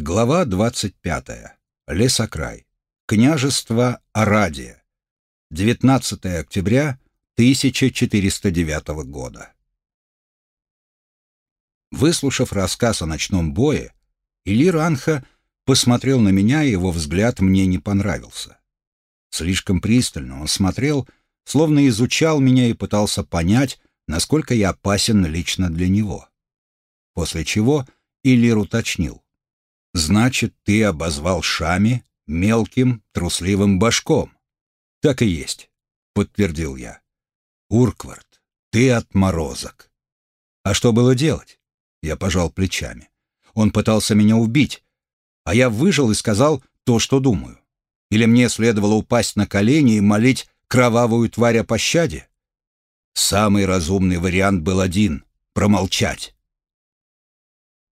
Глава 25. Лесокрай. Княжество Арадия. 19 октября 1409 года. Выслушав рассказ о ночном бое, Илир Анха посмотрел на меня, и его взгляд мне не понравился. Слишком пристально он смотрел, словно изучал меня и пытался понять, насколько я опасен лично для него. После чего Илир уточнил. «Значит, ты обозвал Шами мелким, трусливым башком?» «Так и есть», — подтвердил я. «Урквард, ты отморозок». «А что было делать?» Я пожал плечами. «Он пытался меня убить, а я выжил и сказал то, что думаю. Или мне следовало упасть на колени и молить кровавую тварь о пощаде? Самый разумный вариант был один — промолчать.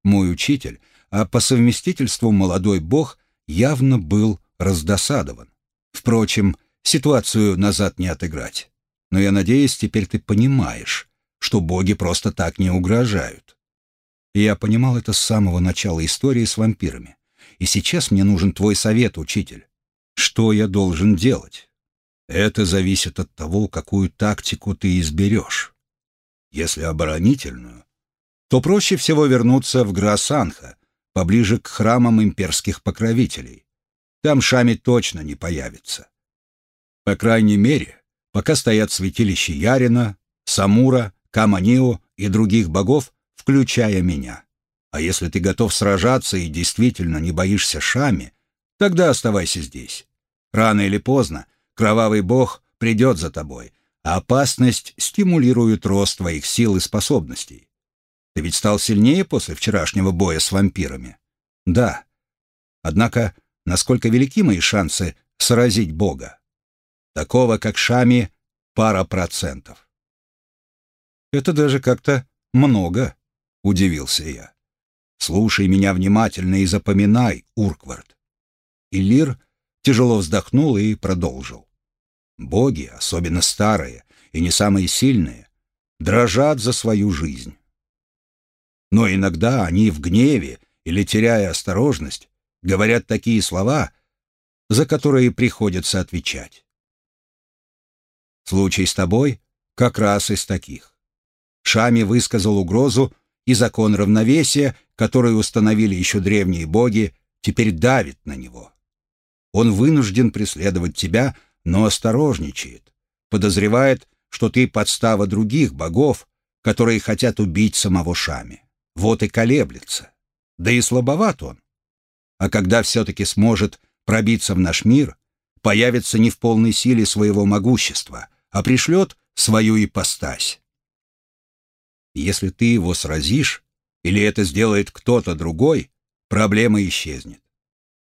Мой учитель, а по совместительству молодой бог, явно был раздосадован. Впрочем, ситуацию назад не отыграть. Но я надеюсь, теперь ты понимаешь, что боги просто так не угрожают. Я понимал это с самого начала истории с вампирами. И сейчас мне нужен твой совет, учитель. Что я должен делать? Это зависит от того, какую тактику ты изберешь. Если оборонительную, то проще всего вернуться в Грасанха, поближе к храмам имперских покровителей. Там Шами точно не появится. По крайней мере, пока стоят святилища Ярина, Самура, Каманио и других богов, включая меня. А если ты готов сражаться и действительно не боишься Шами, тогда оставайся здесь. Рано или поздно кровавый бог придет за тобой, а опасность стимулирует рост твоих сил и способностей. Ты ведь стал сильнее после вчерашнего боя с вампирами? Да. Однако, насколько велики мои шансы сразить Бога? Такого, как Шами, пара процентов. Это даже как-то много, удивился я. Слушай меня внимательно и запоминай, Урквард. Илир тяжело вздохнул и продолжил. Боги, особенно старые и не самые сильные, дрожат за свою жизнь но иногда они в гневе или теряя осторожность говорят такие слова, за которые приходится отвечать. Случай с тобой как раз из таких. Шами высказал угрозу, и закон равновесия, который установили еще древние боги, теперь давит на него. Он вынужден преследовать тебя, но осторожничает, подозревает, что ты подстава других богов, которые хотят убить самого Шами. Вот и колеблется. Да и слабоват он. А когда все-таки сможет пробиться в наш мир, появится не в полной силе своего могущества, а пришлет свою ипостась. Если ты его сразишь, или это сделает кто-то другой, проблема исчезнет.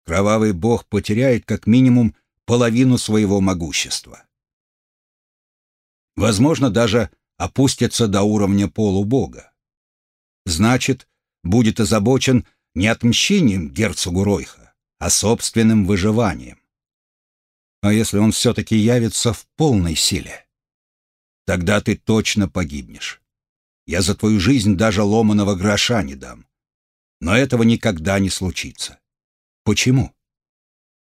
Кровавый бог потеряет как минимум половину своего могущества. Возможно, даже опустится до уровня полубога значит, будет озабочен не отмщением герцогу Ройха, а собственным выживанием. А если он все-таки явится в полной силе? Тогда ты точно погибнешь. Я за твою жизнь даже ломаного гроша не дам. Но этого никогда не случится. Почему?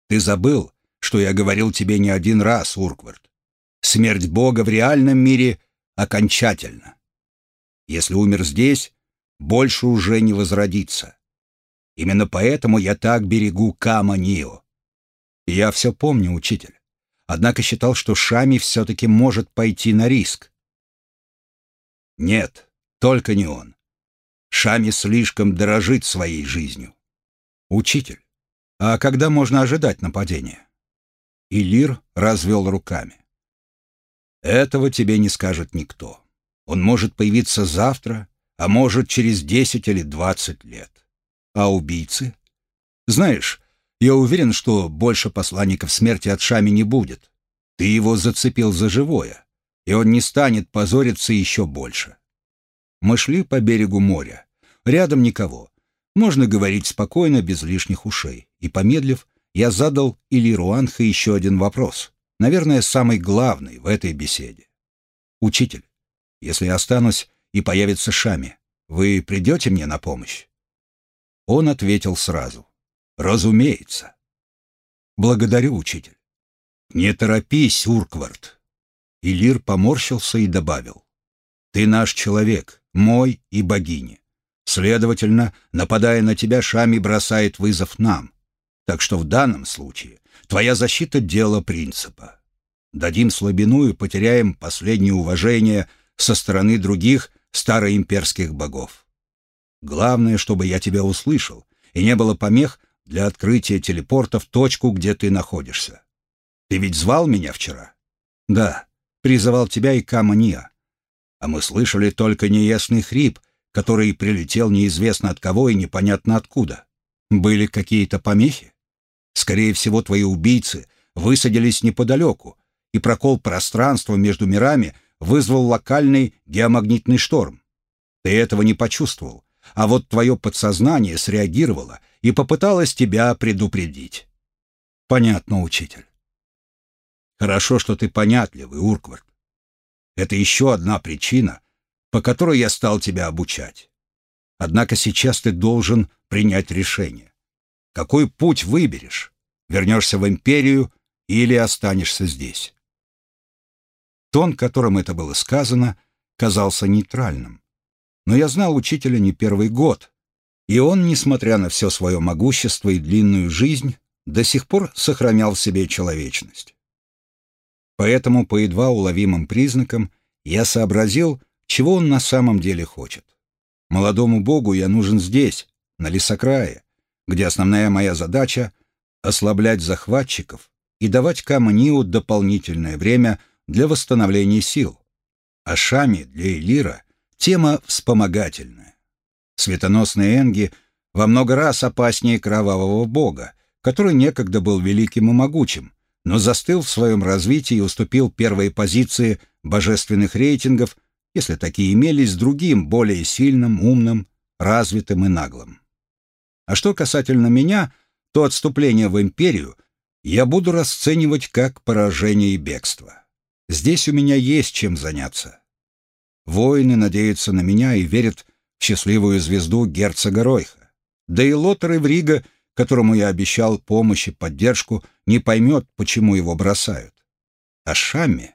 Ты забыл, что я говорил тебе не один раз, Урквард. Смерть Бога в реальном мире окончательна. Если умер здесь, больше уже не возродится. Именно поэтому я так берегу Кама-Нио. Я все помню, учитель. Однако считал, что Шами все-таки может пойти на риск. Нет, только не он. Шами слишком дорожит своей жизнью. Учитель, а когда можно ожидать нападения? Илир развел руками. Этого тебе не скажет никто. Он может появиться завтра а может, через 10 или 20 лет. А убийцы? Знаешь, я уверен, что больше посланников смерти от Шами не будет. Ты его зацепил за живое, и он не станет позориться еще больше. Мы шли по берегу моря. Рядом никого. Можно говорить спокойно, без лишних ушей. И, помедлив, я задал Илиру Анха еще один вопрос. Наверное, самый главный в этой беседе. «Учитель, если я останусь, и появится Шами. Вы придете мне на помощь?» Он ответил сразу. Разумеется. Благодарю, учитель. Не торопись, Урквард. Илир поморщился и добавил. Ты наш человек, мой и богини. Следовательно, нападая на тебя, Шами бросает вызов нам. Так что в данном случае твоя защита — дело принципа. Дадим слабину и потеряем последнее уважение со стороны других староимперских богов. Главное, чтобы я тебя услышал, и не было помех для открытия телепорта в точку, где ты находишься. Ты ведь звал меня вчера? Да, призывал тебя и Камания. А мы слышали только неясный хрип, который прилетел неизвестно от кого и непонятно откуда. Были какие-то помехи? Скорее всего, твои убийцы высадились неподалеку, и прокол пространства между мирами вызвал локальный геомагнитный шторм. Ты этого не почувствовал, а вот твое подсознание среагировало и попыталось тебя предупредить. Понятно, учитель. Хорошо, что ты понятливый, Урквард. Это еще одна причина, по которой я стал тебя обучать. Однако сейчас ты должен принять решение. Какой путь выберешь? Вернешься в империю или останешься здесь? Тон, которым это было сказано, казался нейтральным. Но я знал учителя не первый год, и он, несмотря на все свое могущество и длинную жизнь, до сих пор сохранял в себе человечность. Поэтому по едва уловимым признакам я сообразил, чего он на самом деле хочет. Молодому богу я нужен здесь, на лесокрае, где основная моя задача — ослаблять захватчиков и давать Каманиу дополнительное время для восстановления сил, а Шами для Элира — тема вспомогательная. Светоносный Энги во много раз опаснее кровавого бога, который некогда был великим и могучим, но застыл в своем развитии и уступил первые позиции божественных рейтингов, если такие имелись, другим, более сильным, умным, развитым и наглым. А что касательно меня, то отступление в империю я буду расценивать как поражение и бегство. Здесь у меня есть чем заняться. Воины надеются на меня и верят в счастливую звезду герцога Ройха. Да и Лотер Иврига, которому я обещал помощь и поддержку, не поймет, почему его бросают. А Шамми?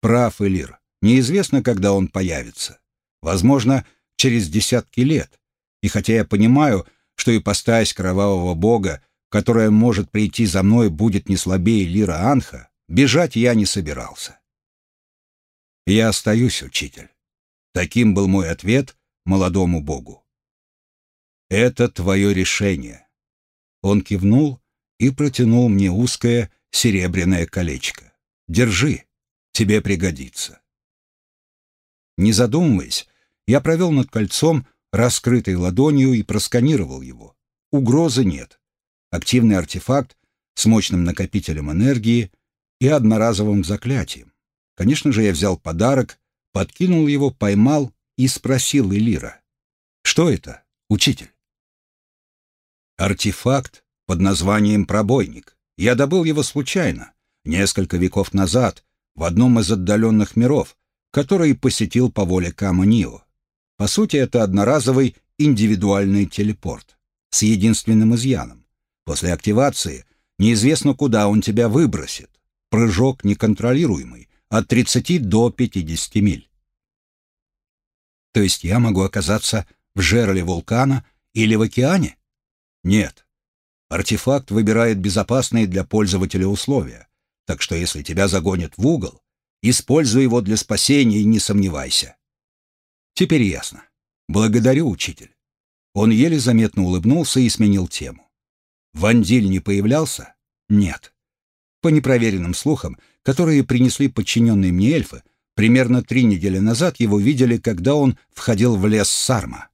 Прав Элир. Неизвестно, когда он появится. Возможно, через десятки лет. И хотя я понимаю, что ипостась кровавого бога, которая может прийти за мной, будет не слабее Лира Анха, Бежать я не собирался. «Я остаюсь, учитель». Таким был мой ответ молодому богу. «Это твое решение». Он кивнул и протянул мне узкое серебряное колечко. «Держи, тебе пригодится». Не задумываясь, я провел над кольцом раскрытой ладонью и просканировал его. Угрозы нет. Активный артефакт с мощным накопителем энергии — и одноразовым заклятием. Конечно же, я взял подарок, подкинул его, поймал и спросил Элира. «Что это, учитель?» «Артефакт под названием «Пробойник». Я добыл его случайно, несколько веков назад, в одном из отдаленных миров, который посетил по воле Кама Нио. По сути, это одноразовый индивидуальный телепорт с единственным изъяном. После активации неизвестно, куда он тебя выбросит прыжок неконтролируемый, от 30 до 50 миль. То есть я могу оказаться в жерле вулкана или в океане? Нет. Артефакт выбирает безопасные для пользователя условия, так что если тебя загонят в угол, используй его для спасения и не сомневайся. Теперь ясно. Благодарю, учитель. Он еле заметно улыбнулся и сменил тему. Вандиль не появлялся? Нет. По непроверенным слухам, которые принесли подчиненные мне эльфы, примерно три недели назад его видели, когда он входил в лес Сарма.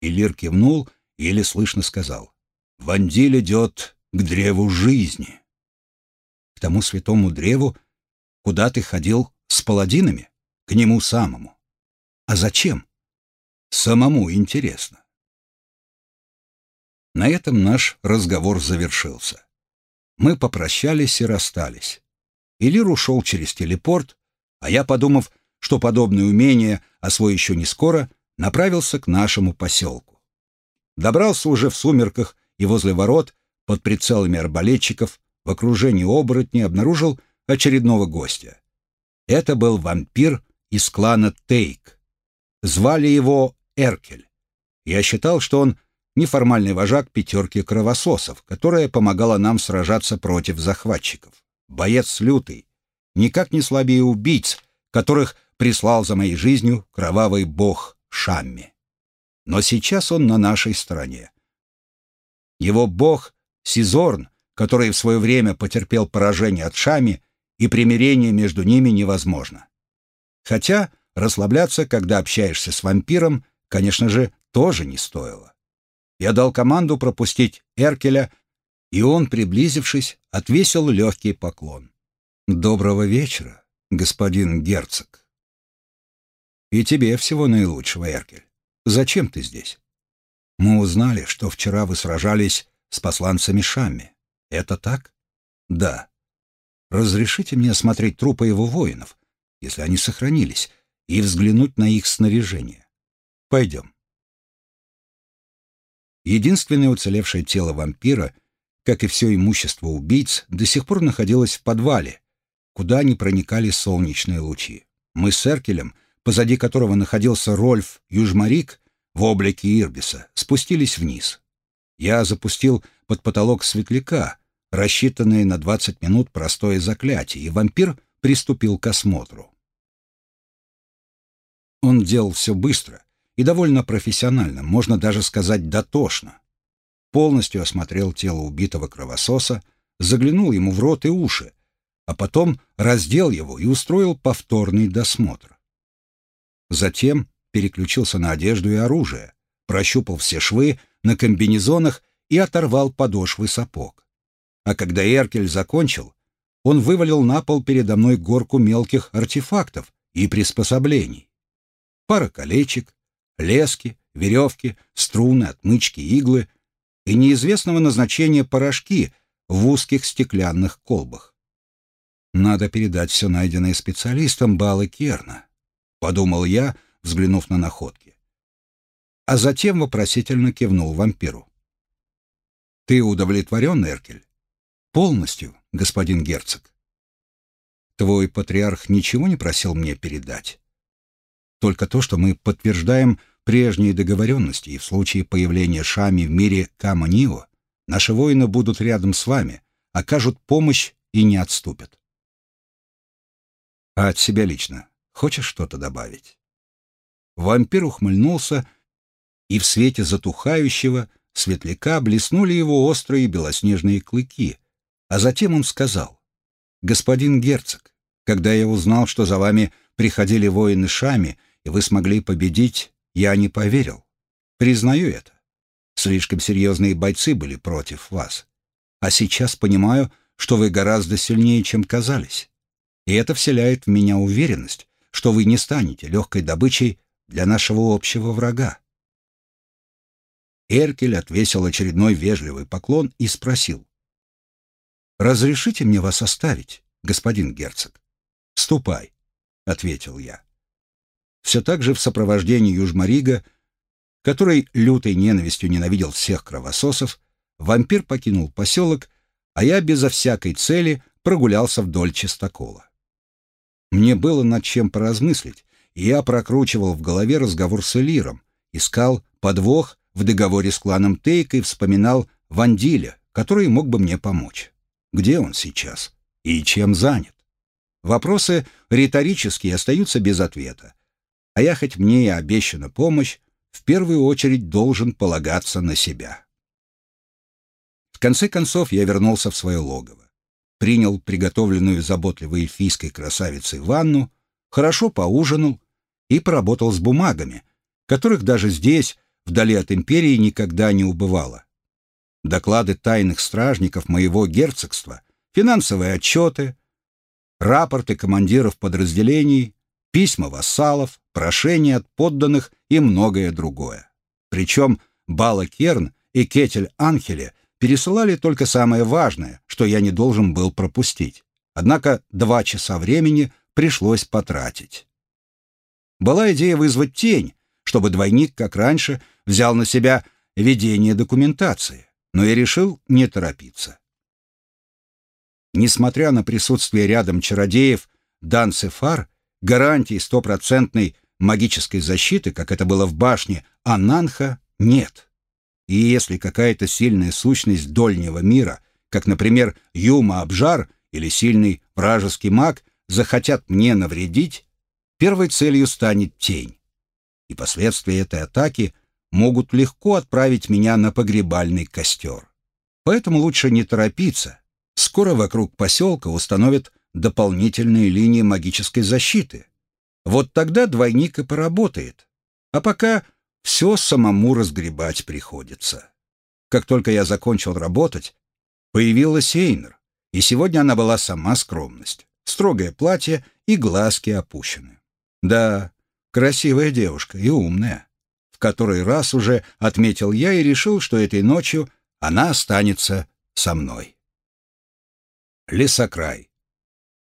Илир кивнул еле слышно сказал, «Вандиль идет к древу жизни». «К тому святому древу, куда ты ходил с паладинами? К нему самому. А зачем? Самому интересно». На этом наш разговор завершился. Мы попрощались и расстались. Илир ушел через телепорт, а я, подумав, что подобное умение освою еще не скоро, направился к нашему поселку. Добрался уже в сумерках и возле ворот, под прицелами арбалетчиков, в окружении оборотней обнаружил очередного гостя. Это был вампир из клана Тейк. Звали его Эркель. Я считал, что он неформальный вожак пятерки кровососов, которая помогала нам сражаться против захватчиков. Боец лютый, никак не слабее убийц, которых прислал за моей жизнью кровавый бог Шамми. Но сейчас он на нашей стороне. Его бог Сизорн, который в свое время потерпел поражение от Шами, и примирение между ними невозможно. Хотя расслабляться, когда общаешься с вампиром, конечно же, тоже не стоило. Я дал команду пропустить Эркеля, и он, приблизившись, отвесил легкий поклон. «Доброго вечера, господин герцог». «И тебе всего наилучшего, Эркель. Зачем ты здесь?» «Мы узнали, что вчера вы сражались с посланцами Шамми. Это так?» «Да. Разрешите мне осмотреть трупы его воинов, если они сохранились, и взглянуть на их снаряжение. Пойдем. Единственное уцелевшее тело вампира, как и все имущество убийц, до сих пор находилось в подвале, куда не проникали солнечные лучи. Мы с Эркелем, позади которого находился Рольф Южмарик в облике Ирбиса, спустились вниз. Я запустил под потолок светляка, рассчитанное на 20 минут простое заклятие, и вампир приступил к осмотру. Он делал все быстро и довольно профессионально, можно даже сказать дотошно. Полностью осмотрел тело убитого кровососа, заглянул ему в рот и уши, а потом раздел его и устроил повторный досмотр. Затем переключился на одежду и оружие, прощупал все швы на комбинезонах и оторвал подошвы сапог. А когда Эркель закончил, он вывалил на пол передо мной горку мелких артефактов и приспособлений. Пара колечек, лески, веревки, струны, отмычки, иглы и неизвестного назначения порошки в узких стеклянных колбах. Надо передать все найденное специалистам Балы Керна, подумал я, взглянув на находки. А затем вопросительно кивнул вампиру. «Ты удовлетворен, Эркель?» Полностью, господин герцог. Твой патриарх ничего не просил мне передать. Только то, что мы подтверждаем прежние договоренности, и в случае появления Шами в мире Каманио наши воины будут рядом с вами, окажут помощь и не отступят. А от себя лично хочешь что-то добавить? Вампир ухмыльнулся, и в свете затухающего светляка блеснули его острые белоснежные клыки, а затем он сказал, «Господин герцог, когда я узнал, что за вами приходили воины Шами, и вы смогли победить, я не поверил. Признаю это. Слишком серьезные бойцы были против вас. А сейчас понимаю, что вы гораздо сильнее, чем казались. И это вселяет в меня уверенность, что вы не станете легкой добычей для нашего общего врага. Эркель отвесил очередной вежливый поклон и спросил. «Разрешите мне вас оставить, господин герцог?» «Ступай», — ответил я. Все так же в сопровождении Южмарига, который лютой ненавистью ненавидел всех кровососов, вампир покинул поселок, а я безо всякой цели прогулялся вдоль чистокола. Мне было над чем поразмыслить, и я прокручивал в голове разговор с Элиром, искал подвох в договоре с кланом Тейк и вспоминал Вандиля, который мог бы мне помочь где он сейчас и чем занят. Вопросы риторические остаются без ответа. А я, хоть мне и обещана помощь, в первую очередь должен полагаться на себя. В конце концов я вернулся в свое логово, принял приготовленную заботливой эльфийской красавицей ванну, хорошо поужинал и поработал с бумагами, которых даже здесь, вдали от империи, никогда не убывало доклады тайных стражников моего герцогства, финансовые отчеты, рапорты командиров подразделений, письма вассалов, прошения от подданных и многое другое. Причем Бала Керн и Кетель Анхеле пересылали только самое важное, что я не должен был пропустить. Однако два часа времени пришлось потратить. Была идея вызвать тень, чтобы двойник, как раньше, взял на себя ведение документации. но я решил не торопиться. Несмотря на присутствие рядом чародеев, Данцефар, гарантии стопроцентной магической защиты, как это было в башне Ананха, нет. И если какая-то сильная сущность дольнего мира, как, например, Юма Абжар или сильный вражеский маг, захотят мне навредить, первой целью станет тень. И последствия этой атаки могут легко отправить меня на погребальный костер. Поэтому лучше не торопиться. Скоро вокруг поселка установят дополнительные линии магической защиты. Вот тогда двойник и поработает. А пока все самому разгребать приходится. Как только я закончил работать, появилась Эйнер, и сегодня она была сама скромность. Строгое платье и глазки опущены. Да, красивая девушка и умная. В который раз уже отметил я и решил, что этой ночью она останется со мной. Лесокрай.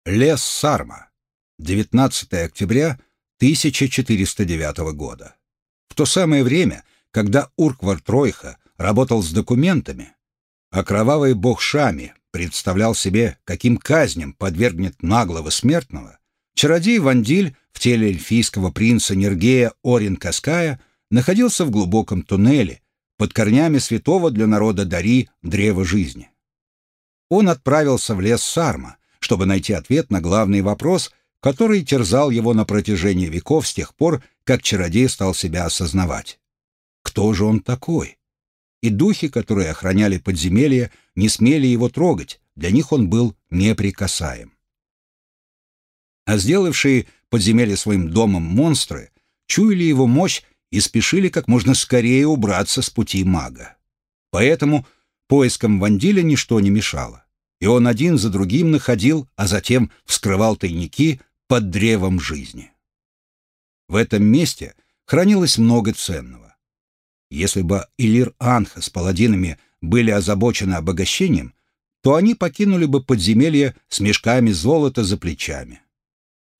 Лес Сарма. 19 октября 1409 года. В то самое время, когда Урквар Тройха работал с документами, а кровавый бог Шами представлял себе, каким казням подвергнет наглого смертного, чародей Вандиль в теле эльфийского принца Нергея Орин Каская находился в глубоком туннеле под корнями святого для народа Дари древа жизни. Он отправился в лес Сарма, чтобы найти ответ на главный вопрос — который терзал его на протяжении веков с тех пор, как чародей стал себя осознавать. Кто же он такой? И духи, которые охраняли подземелье, не смели его трогать, для них он был неприкасаем. А сделавшие подземелье своим домом монстры чуяли его мощь и спешили как можно скорее убраться с пути мага. Поэтому поискам Вандиля ничто не мешало, и он один за другим находил, а затем вскрывал тайники, под древом жизни. В этом месте хранилось много ценного. Если бы Илир Анха с паладинами были озабочены обогащением, то они покинули бы подземелье с мешками золота за плечами.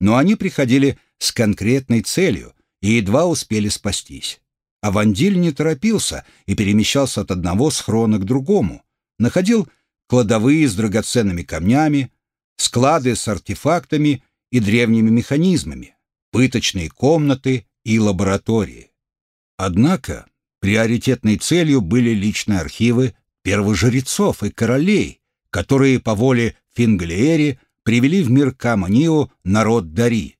Но они приходили с конкретной целью и едва успели спастись. А Вандиль не торопился и перемещался от одного схрона к другому, находил кладовые с драгоценными камнями, склады с артефактами и древними механизмами, пыточные комнаты и лаборатории. Однако приоритетной целью были личные архивы первожрецов и королей, которые по воле Фингалиери привели в мир Каманио народ Дари.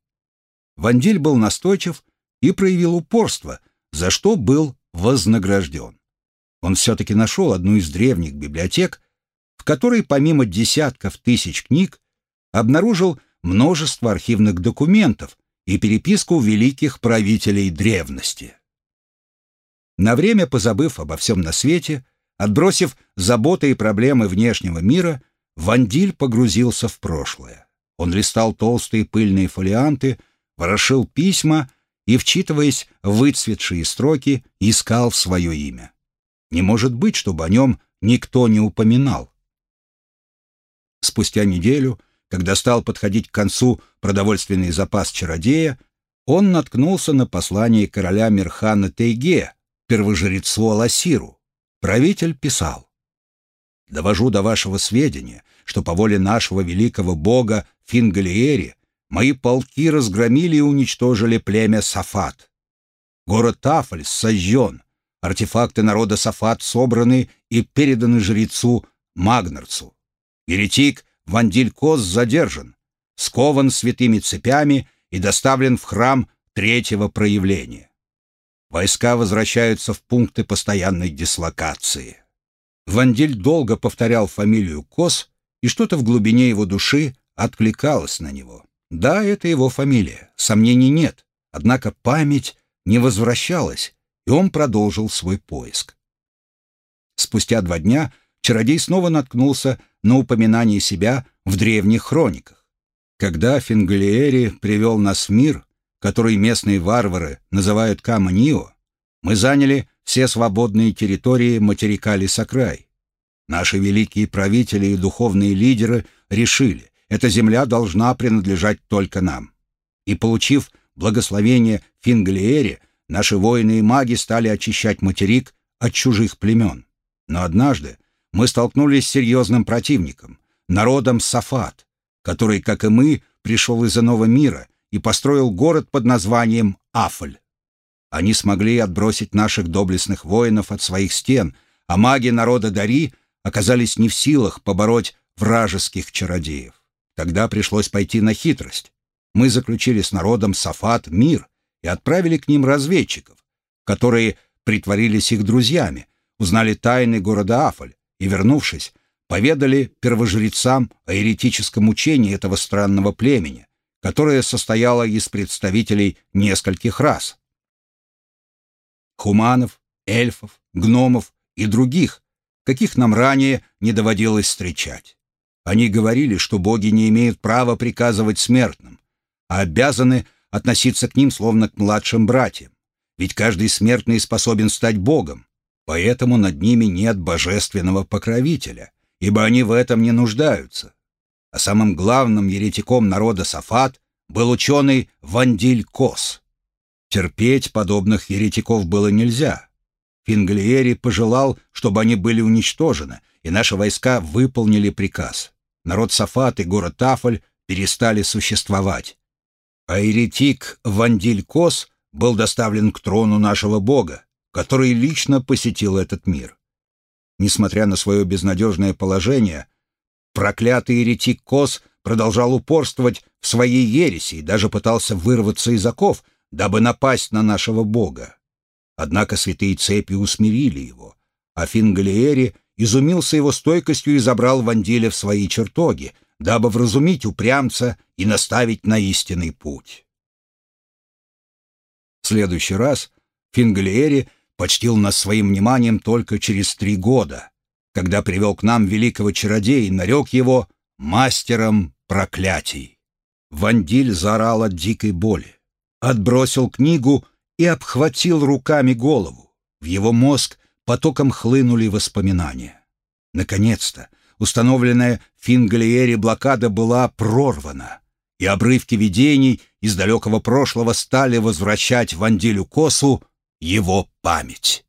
Вандиль был настойчив и проявил упорство, за что был вознагражден. Он все-таки нашел одну из древних библиотек, в которой помимо десятков тысяч книг обнаружил множество архивных документов и переписку великих правителей древности. На время позабыв обо всем на свете, отбросив заботы и проблемы внешнего мира, Вандиль погрузился в прошлое. Он листал толстые пыльные фолианты, ворошил письма и, вчитываясь в выцветшие строки, искал свое имя. Не может быть, чтобы о нем никто не упоминал. Спустя неделю когда стал подходить к концу продовольственный запас чародея, он наткнулся на послание короля Мирхана Тейге, первожрецу Аласиру. Правитель писал «Довожу до вашего сведения, что по воле нашего великого бога Фингалиери мои полки разгромили и уничтожили племя Сафат. Город Тафаль сожжен, артефакты народа Сафат собраны и переданы жрецу Магнарцу. Еретик Вандиль Коз задержан, скован святыми цепями и доставлен в храм третьего проявления. Войска возвращаются в пункты постоянной дислокации. Вандиль долго повторял фамилию Коз, и что-то в глубине его души откликалось на него. Да, это его фамилия, сомнений нет, однако память не возвращалась, и он продолжил свой поиск. Спустя два дня чародей снова наткнулся на упоминание себя в древних хрониках. Когда Фингалиери привел нас в мир, который местные варвары называют Каманио, мы заняли все свободные территории материка Лисакрай. Наши великие правители и духовные лидеры решили, эта земля должна принадлежать только нам. И, получив благословение Фингалиери, наши воины и маги стали очищать материк от чужих племен. Но однажды мы столкнулись с серьезным противником, народом Сафат, который, как и мы, пришел из иного мира и построил город под названием Афль. Они смогли отбросить наших доблестных воинов от своих стен, а маги народа Дари оказались не в силах побороть вражеских чародеев. Тогда пришлось пойти на хитрость. Мы заключили с народом Сафат мир и отправили к ним разведчиков, которые притворились их друзьями, узнали тайны города Афаль и, вернувшись, поведали первожрецам о еретическом учении этого странного племени, которое состояло из представителей нескольких рас. Хуманов, эльфов, гномов и других, каких нам ранее не доводилось встречать. Они говорили, что боги не имеют права приказывать смертным, а обязаны относиться к ним словно к младшим братьям. Ведь каждый смертный способен стать богом, поэтому над ними нет божественного покровителя, ибо они в этом не нуждаются. А самым главным еретиком народа Сафат был ученый Вандиль Кос. Терпеть подобных еретиков было нельзя. Фингалиери пожелал, чтобы они были уничтожены, и наши войска выполнили приказ. Народ Сафат и город Тафаль перестали существовать. А еретик Вандиль Кос был доставлен к трону нашего Бога, который лично посетил этот мир. Несмотря на свое безнадежное положение, проклятый еретик Кос продолжал упорствовать в своей ереси и даже пытался вырваться из оков, дабы напасть на нашего Бога. Однако святые цепи усмирили его, а Фингалиери изумился его стойкостью и забрал Вандиля в свои чертоги — дабы вразумить упрямца и наставить на истинный путь. В следующий раз Фингалиери почтил нас своим вниманием только через три года, когда привел к нам великого чародея и нарек его мастером проклятий. Вандиль заорал от дикой боли, отбросил книгу и обхватил руками голову. В его мозг потоком хлынули воспоминания. Наконец-то установленная в Фингалиере блокада была прорвана, и обрывки видений из далекого прошлого стали возвращать Вандилю Косу его память.